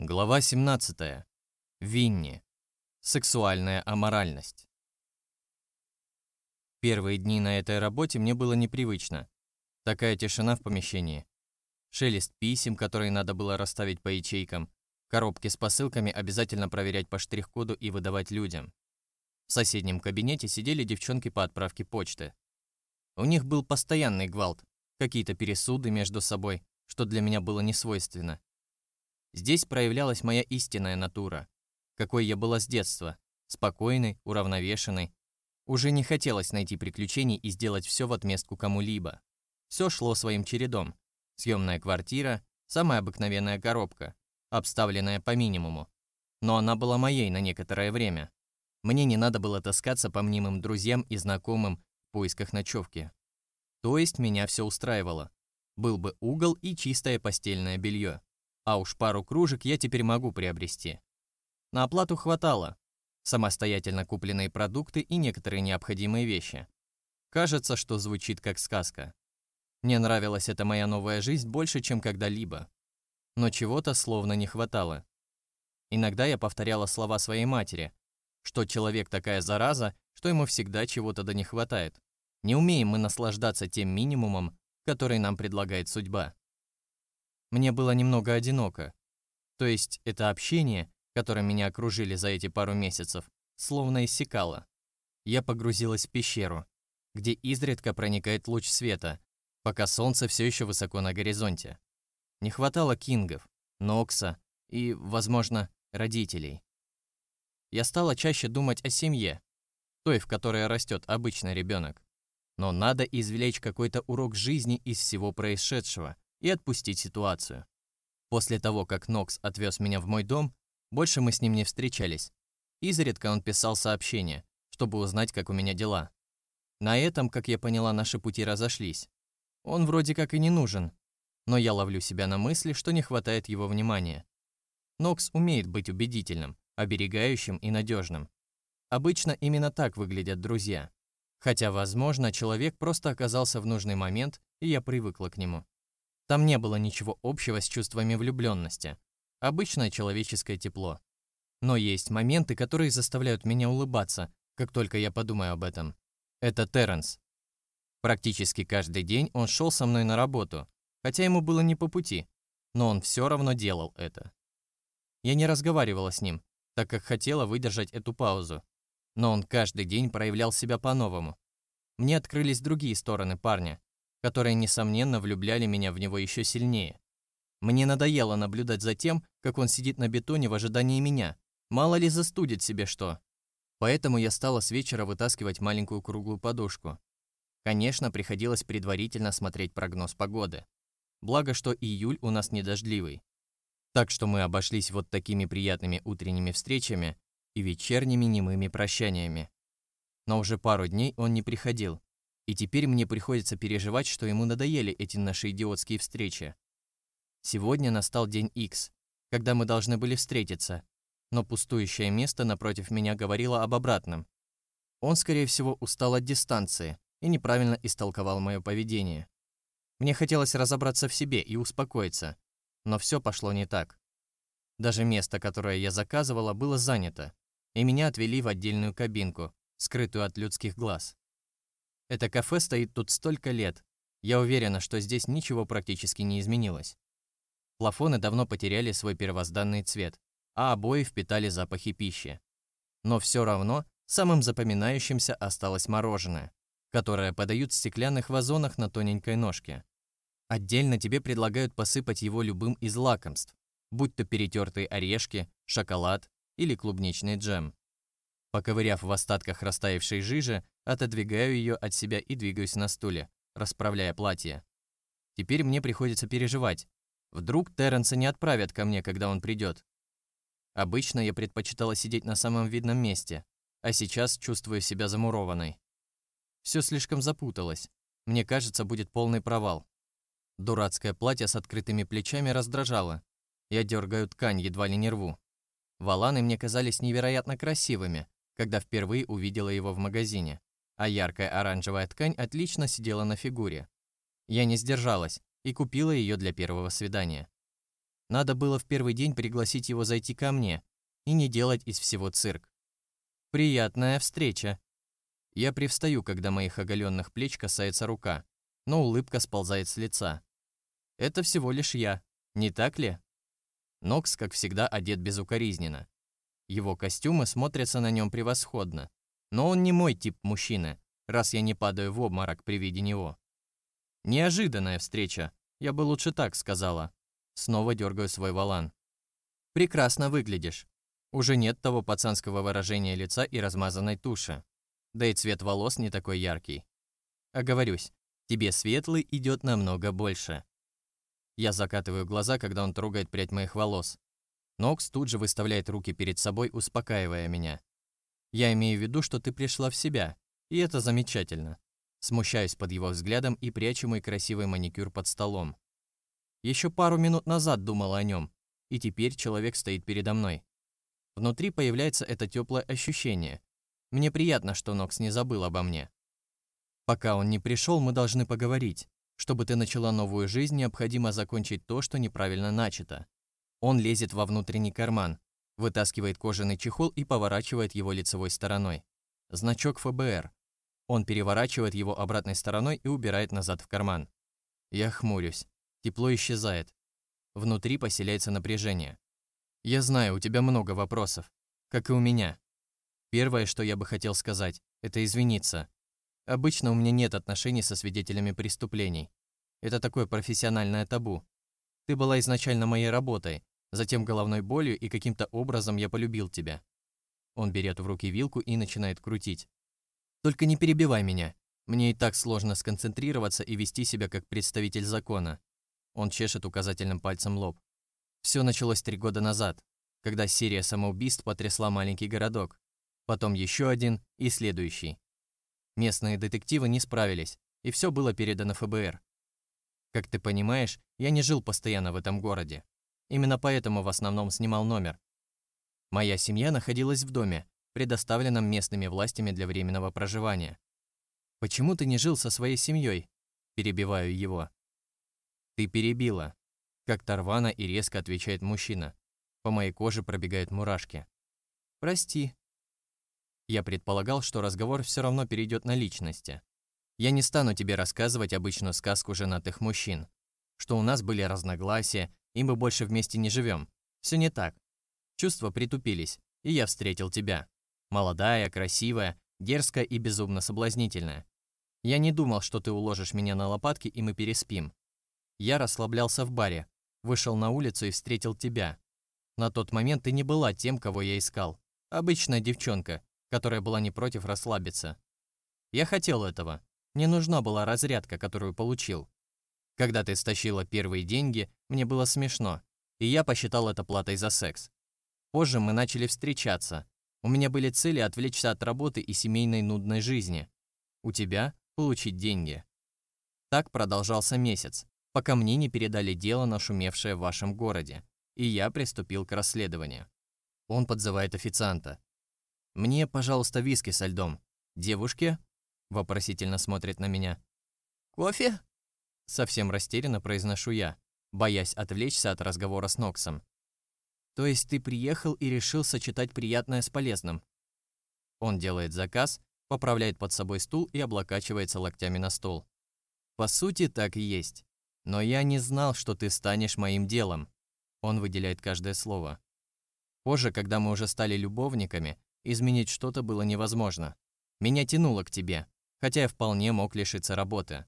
Глава 17. Винни. Сексуальная аморальность. Первые дни на этой работе мне было непривычно. Такая тишина в помещении. Шелест писем, которые надо было расставить по ячейкам. Коробки с посылками обязательно проверять по штрих-коду и выдавать людям. В соседнем кабинете сидели девчонки по отправке почты. У них был постоянный гвалт, какие-то пересуды между собой, что для меня было несвойственно. Здесь проявлялась моя истинная натура, какой я была с детства, спокойной, уравновешенной. Уже не хотелось найти приключений и сделать все в отместку кому-либо. Все шло своим чередом. Съемная квартира, самая обыкновенная коробка, обставленная по минимуму. Но она была моей на некоторое время. Мне не надо было таскаться по мнимым друзьям и знакомым в поисках ночевки. То есть меня все устраивало. Был бы угол и чистое постельное белье а уж пару кружек я теперь могу приобрести. На оплату хватало. Самостоятельно купленные продукты и некоторые необходимые вещи. Кажется, что звучит как сказка. Мне нравилась эта моя новая жизнь больше, чем когда-либо. Но чего-то словно не хватало. Иногда я повторяла слова своей матери, что человек такая зараза, что ему всегда чего-то да не хватает. Не умеем мы наслаждаться тем минимумом, который нам предлагает судьба. Мне было немного одиноко. То есть это общение, которым меня окружили за эти пару месяцев, словно иссякало. Я погрузилась в пещеру, где изредка проникает луч света, пока солнце все еще высоко на горизонте. Не хватало кингов, Нокса и, возможно, родителей. Я стала чаще думать о семье, той, в которой растет обычный ребенок. Но надо извлечь какой-то урок жизни из всего происшедшего, и отпустить ситуацию. После того, как Нокс отвез меня в мой дом, больше мы с ним не встречались. Изредка он писал сообщения, чтобы узнать, как у меня дела. На этом, как я поняла, наши пути разошлись. Он вроде как и не нужен, но я ловлю себя на мысли, что не хватает его внимания. Нокс умеет быть убедительным, оберегающим и надежным. Обычно именно так выглядят друзья. Хотя, возможно, человек просто оказался в нужный момент, и я привыкла к нему. Там не было ничего общего с чувствами влюбленности. Обычное человеческое тепло. Но есть моменты, которые заставляют меня улыбаться, как только я подумаю об этом. Это Терренс. Практически каждый день он шел со мной на работу, хотя ему было не по пути, но он все равно делал это. Я не разговаривала с ним, так как хотела выдержать эту паузу, но он каждый день проявлял себя по-новому. Мне открылись другие стороны парня, которые, несомненно, влюбляли меня в него еще сильнее. Мне надоело наблюдать за тем, как он сидит на бетоне в ожидании меня. Мало ли застудит себе что. Поэтому я стала с вечера вытаскивать маленькую круглую подушку. Конечно, приходилось предварительно смотреть прогноз погоды. Благо, что июль у нас не дождливый. Так что мы обошлись вот такими приятными утренними встречами и вечерними немыми прощаниями. Но уже пару дней он не приходил, и теперь мне приходится переживать, что ему надоели эти наши идиотские встречи. Сегодня настал день X, когда мы должны были встретиться, но пустующее место напротив меня говорило об обратном. Он, скорее всего, устал от дистанции и неправильно истолковал мое поведение. Мне хотелось разобраться в себе и успокоиться, но все пошло не так. Даже место, которое я заказывала, было занято, и меня отвели в отдельную кабинку, скрытую от людских глаз. Это кафе стоит тут столько лет. Я уверена, что здесь ничего практически не изменилось. Плафоны давно потеряли свой первозданный цвет, а обои впитали запахи пищи. Но все равно самым запоминающимся осталось мороженое, которое подают в стеклянных вазонах на тоненькой ножке. Отдельно тебе предлагают посыпать его любым из лакомств, будь то перетертые орешки, шоколад или клубничный джем. Поковыряв в остатках растаявшей жижи, отодвигаю ее от себя и двигаюсь на стуле, расправляя платье. Теперь мне приходится переживать. Вдруг Терренса не отправят ко мне, когда он придет. Обычно я предпочитала сидеть на самом видном месте, а сейчас чувствую себя замурованной. Все слишком запуталось. Мне кажется, будет полный провал. Дурацкое платье с открытыми плечами раздражало. Я дергаю ткань, едва ли не рву. Валаны мне казались невероятно красивыми, когда впервые увидела его в магазине, а яркая оранжевая ткань отлично сидела на фигуре. Я не сдержалась и купила ее для первого свидания. Надо было в первый день пригласить его зайти ко мне и не делать из всего цирк. Приятная встреча. Я привстаю, когда моих оголенных плеч касается рука, но улыбка сползает с лица. Это всего лишь я, не так ли? Нокс, как всегда, одет безукоризненно. Его костюмы смотрятся на нем превосходно. Но он не мой тип мужчины, раз я не падаю в обморок при виде него. Неожиданная встреча, я бы лучше так сказала. Снова дергаю свой валан. Прекрасно выглядишь. Уже нет того пацанского выражения лица и размазанной туши. Да и цвет волос не такой яркий. Оговорюсь, тебе светлый идет намного больше. Я закатываю глаза, когда он трогает прядь моих волос. Нокс тут же выставляет руки перед собой, успокаивая меня. Я имею в виду, что ты пришла в себя, и это замечательно. Смущаюсь под его взглядом и прячу мой красивый маникюр под столом. Еще пару минут назад думала о нем, и теперь человек стоит передо мной. Внутри появляется это теплое ощущение. Мне приятно, что Нокс не забыл обо мне. Пока он не пришел, мы должны поговорить. Чтобы ты начала новую жизнь, необходимо закончить то, что неправильно начато. Он лезет во внутренний карман, вытаскивает кожаный чехол и поворачивает его лицевой стороной. Значок ФБР. Он переворачивает его обратной стороной и убирает назад в карман. Я хмурюсь. Тепло исчезает. Внутри поселяется напряжение. Я знаю, у тебя много вопросов, как и у меня. Первое, что я бы хотел сказать, это извиниться. Обычно у меня нет отношений со свидетелями преступлений. Это такое профессиональное табу. Ты была изначально моей работой, затем головной болью, и каким-то образом я полюбил тебя. Он берет в руки вилку и начинает крутить. Только не перебивай меня. Мне и так сложно сконцентрироваться и вести себя как представитель закона. Он чешет указательным пальцем лоб. Все началось три года назад, когда серия самоубийств потрясла маленький городок. Потом еще один и следующий. Местные детективы не справились, и все было передано ФБР. Как ты понимаешь, я не жил постоянно в этом городе. Именно поэтому в основном снимал номер. Моя семья находилась в доме, предоставленном местными властями для временного проживания. «Почему ты не жил со своей семьей?» Перебиваю его. «Ты перебила. Как-то рвано и резко отвечает мужчина. По моей коже пробегают мурашки. «Прости». Я предполагал, что разговор все равно перейдет на личности. Я не стану тебе рассказывать обычную сказку женатых мужчин, что у нас были разногласия, и мы больше вместе не живем. Все не так. Чувства притупились, и я встретил тебя. Молодая, красивая, дерзкая и безумно соблазнительная. Я не думал, что ты уложишь меня на лопатки, и мы переспим. Я расслаблялся в баре, Вышел на улицу и встретил тебя. На тот момент ты не была тем, кого я искал. Обычная девчонка, которая была не против расслабиться. Я хотел этого. Мне нужна была разрядка, которую получил. Когда ты стащила первые деньги, мне было смешно, и я посчитал это платой за секс. Позже мы начали встречаться. У меня были цели отвлечься от работы и семейной нудной жизни. У тебя – получить деньги. Так продолжался месяц пока мне не передали дело, нашумевшее в вашем городе, и я приступил к расследованию. Он подзывает официанта. «Мне, пожалуйста, виски со льдом. Девушке?» Вопросительно смотрит на меня. «Кофе?» Совсем растерянно произношу я, боясь отвлечься от разговора с Ноксом. «То есть ты приехал и решил сочетать приятное с полезным?» Он делает заказ, поправляет под собой стул и облокачивается локтями на стол. По сути, так и есть. Но я не знал, что ты станешь моим делом. Он выделяет каждое слово. Позже, когда мы уже стали любовниками, изменить что-то было невозможно. Меня тянуло к тебе, хотя я вполне мог лишиться работы.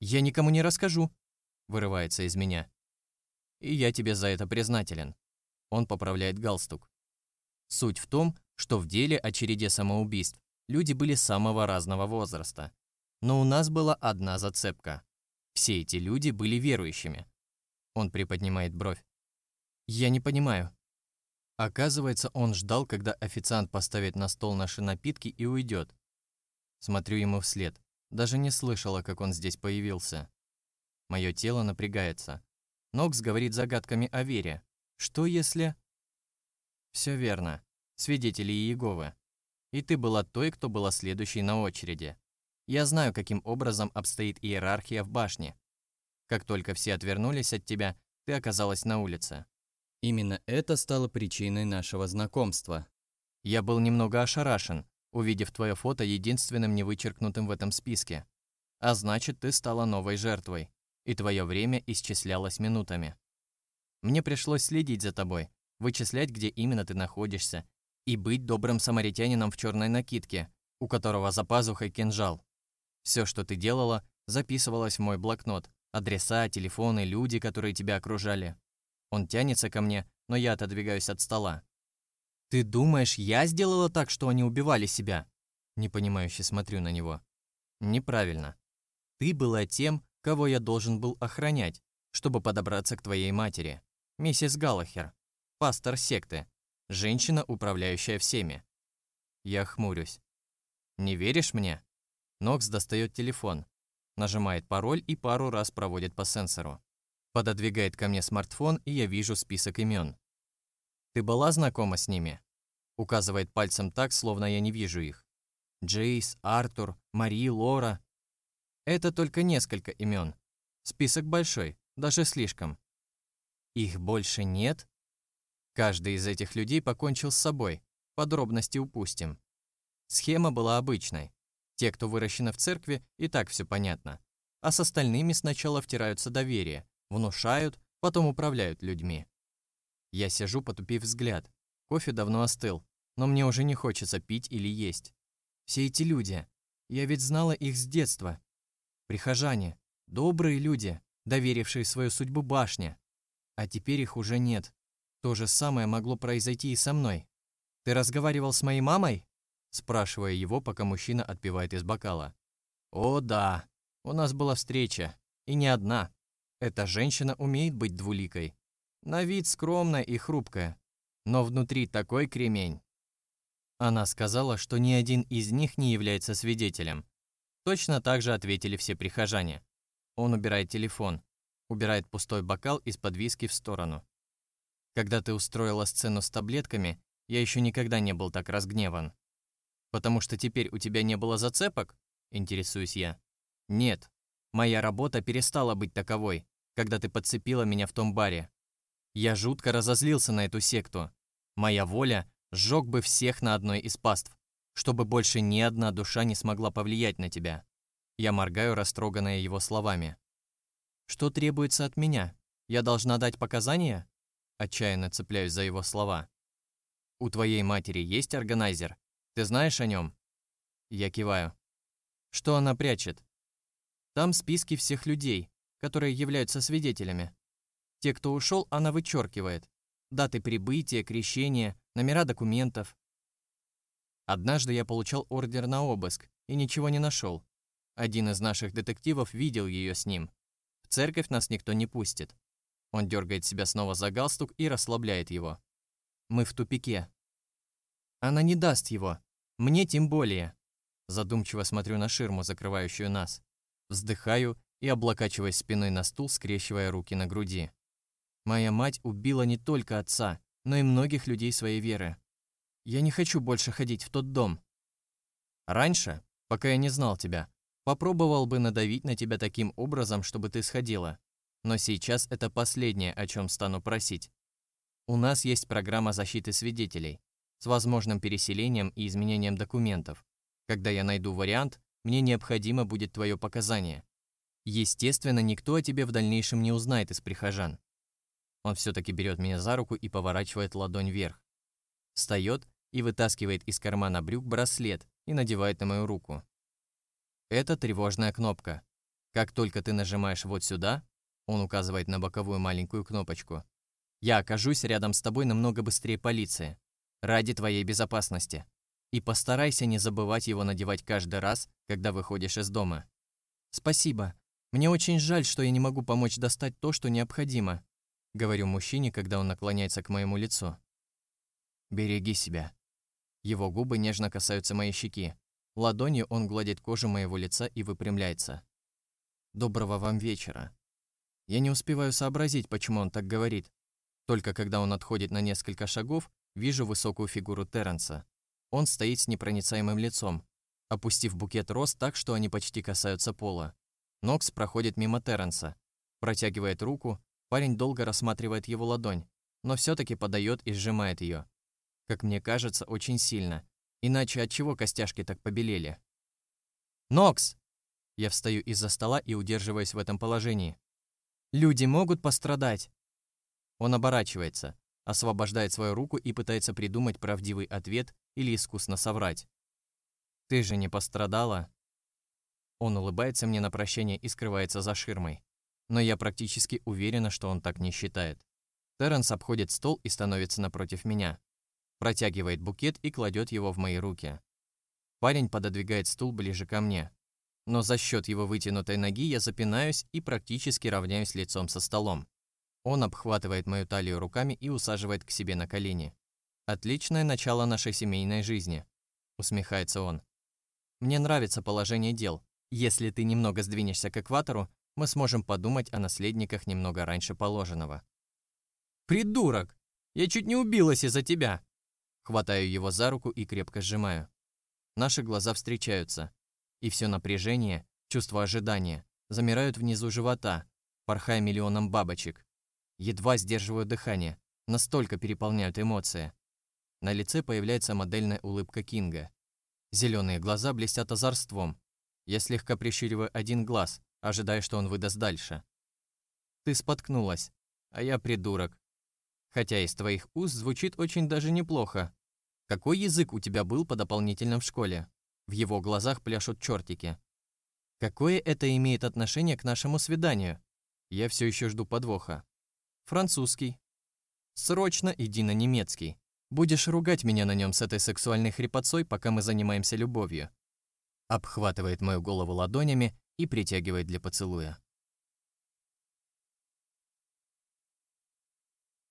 «Я никому не расскажу», — вырывается из меня. «И я тебе за это признателен». Он поправляет галстук. Суть в том, что в деле о череде самоубийств люди были самого разного возраста. Но у нас была одна зацепка. Все эти люди были верующими. Он приподнимает бровь. Я не понимаю. Оказывается, он ждал, когда официант поставит на стол наши напитки и уйдет. Смотрю ему вслед. Даже не слышала, как он здесь появился. Мое тело напрягается. Нокс говорит загадками о вере. Что если... Все верно. Свидетели Иеговы. И ты была той, кто была следующей на очереди. Я знаю, каким образом обстоит иерархия в башне. Как только все отвернулись от тебя, ты оказалась на улице. Именно это стало причиной нашего знакомства. Я был немного ошарашен, увидев твое фото единственным невычеркнутым в этом списке. А значит, ты стала новой жертвой, и твое время исчислялось минутами. Мне пришлось следить за тобой, вычислять, где именно ты находишься, и быть добрым самаритянином в черной накидке, у которого за пазухой кинжал. Все, что ты делала, записывалось в мой блокнот. Адреса, телефоны, люди, которые тебя окружали. Он тянется ко мне, но я отодвигаюсь от стола. «Ты думаешь, я сделала так, что они убивали себя?» Непонимающе смотрю на него. «Неправильно. Ты была тем, кого я должен был охранять, чтобы подобраться к твоей матери, миссис Галлахер, пастор секты, женщина, управляющая всеми». Я хмурюсь. «Не веришь мне?» Нокс достает телефон, нажимает пароль и пару раз проводит по сенсору. Пододвигает ко мне смартфон, и я вижу список имен. «Ты была знакома с ними?» Указывает пальцем так, словно я не вижу их. Джейс, Артур, Мари, Лора. Это только несколько имен. Список большой, даже слишком. Их больше нет? Каждый из этих людей покончил с собой. Подробности упустим. Схема была обычной. Те, кто выращены в церкви, и так все понятно. А с остальными сначала втираются доверие, внушают, потом управляют людьми. Я сижу, потупив взгляд. Кофе давно остыл, но мне уже не хочется пить или есть. Все эти люди, я ведь знала их с детства. Прихожане, добрые люди, доверившие свою судьбу башне. А теперь их уже нет. То же самое могло произойти и со мной. Ты разговаривал с моей мамой? спрашивая его, пока мужчина отпивает из бокала. «О, да, у нас была встреча, и не одна. Эта женщина умеет быть двуликой. На вид скромная и хрупкая, но внутри такой кремень». Она сказала, что ни один из них не является свидетелем. Точно так же ответили все прихожане. Он убирает телефон, убирает пустой бокал из-под виски в сторону. Когда ты устроила сцену с таблетками, я еще никогда не был так разгневан. Потому что теперь у тебя не было зацепок? Интересуюсь я. Нет. Моя работа перестала быть таковой, когда ты подцепила меня в том баре. Я жутко разозлился на эту секту. Моя воля сжег бы всех на одной из паств, чтобы больше ни одна душа не смогла повлиять на тебя. Я моргаю, растроганная его словами. «Что требуется от меня? Я должна дать показания?» Отчаянно цепляюсь за его слова. «У твоей матери есть органайзер?» Ты знаешь о нем? Я киваю. Что она прячет? Там списки всех людей, которые являются свидетелями. Те, кто ушел, она вычеркивает. Даты прибытия, крещения, номера документов. Однажды я получал ордер на обыск и ничего не нашел. Один из наших детективов видел ее с ним. В церковь нас никто не пустит. Он дергает себя снова за галстук и расслабляет его. Мы в тупике. Она не даст его. Мне тем более. Задумчиво смотрю на ширму, закрывающую нас. Вздыхаю и облокачиваясь спиной на стул, скрещивая руки на груди. Моя мать убила не только отца, но и многих людей своей веры. Я не хочу больше ходить в тот дом. Раньше, пока я не знал тебя, попробовал бы надавить на тебя таким образом, чтобы ты сходила. Но сейчас это последнее, о чем стану просить. У нас есть программа защиты свидетелей с возможным переселением и изменением документов. Когда я найду вариант, мне необходимо будет твое показание. Естественно, никто о тебе в дальнейшем не узнает из прихожан. Он все-таки берет меня за руку и поворачивает ладонь вверх. Встает и вытаскивает из кармана брюк браслет и надевает на мою руку. Это тревожная кнопка. Как только ты нажимаешь вот сюда, он указывает на боковую маленькую кнопочку, я окажусь рядом с тобой намного быстрее полиции ради твоей безопасности. И постарайся не забывать его надевать каждый раз, когда выходишь из дома. Спасибо. Мне очень жаль, что я не могу помочь достать то, что необходимо, говорю мужчине, когда он наклоняется к моему лицу. Береги себя. Его губы нежно касаются моей щеки. Ладонью он гладит кожу моего лица и выпрямляется. Доброго вам вечера. Я не успеваю сообразить, почему он так говорит. Только когда он отходит на несколько шагов, Вижу высокую фигуру Терренса. Он стоит с непроницаемым лицом, опустив букет роз так, что они почти касаются пола. Нокс проходит мимо Терренса, протягивает руку, Парень долго рассматривает его ладонь, но все-таки подает и сжимает ее. Как мне кажется, очень сильно. Иначе от чего костяшки так побелели? «Нокс!» Я встаю из-за стола и удерживаюсь в этом положении. «Люди могут пострадать!» Он оборачивается, освобождает свою руку и пытается придумать правдивый ответ или искусно соврать. «Ты же не пострадала?» Он улыбается мне на прощание и скрывается за ширмой. Но я практически уверена, что он так не считает. Терренс обходит стол и становится напротив меня. Протягивает букет и кладет его в мои руки. Парень пододвигает стул ближе ко мне. Но за счет его вытянутой ноги я запинаюсь и практически равняюсь лицом со столом. Он обхватывает мою талию руками и усаживает к себе на колени. «Отличное начало нашей семейной жизни», — усмехается он. «Мне нравится положение дел. Если ты немного сдвинешься к экватору, мы сможем подумать о наследниках немного раньше положенного». «Придурок! Я чуть не убилась из-за тебя!» Хватаю его за руку и крепко сжимаю. Наши глаза встречаются, и все напряжение, чувство ожидания замирают внизу живота, порхая миллионом бабочек. Едва сдерживаю дыхание, настолько переполняют эмоции. На лице появляется модельная улыбка Кинга. Зеленые глаза блестят озорством. Я слегка прищуриваю один глаз, ожидая, что он выдаст дальше. Ты споткнулась, а я придурок. Хотя из твоих уст звучит очень даже неплохо. Какой язык у тебя был по дополнительным в школе? В его глазах пляшут чертики. Какое это имеет отношение к нашему свиданию? Я все еще жду подвоха. Французский. Срочно иди на немецкий. Будешь ругать меня на нем с этой сексуальной хрипотцой, пока мы занимаемся любовью. Обхватывает мою голову ладонями и притягивает для поцелуя.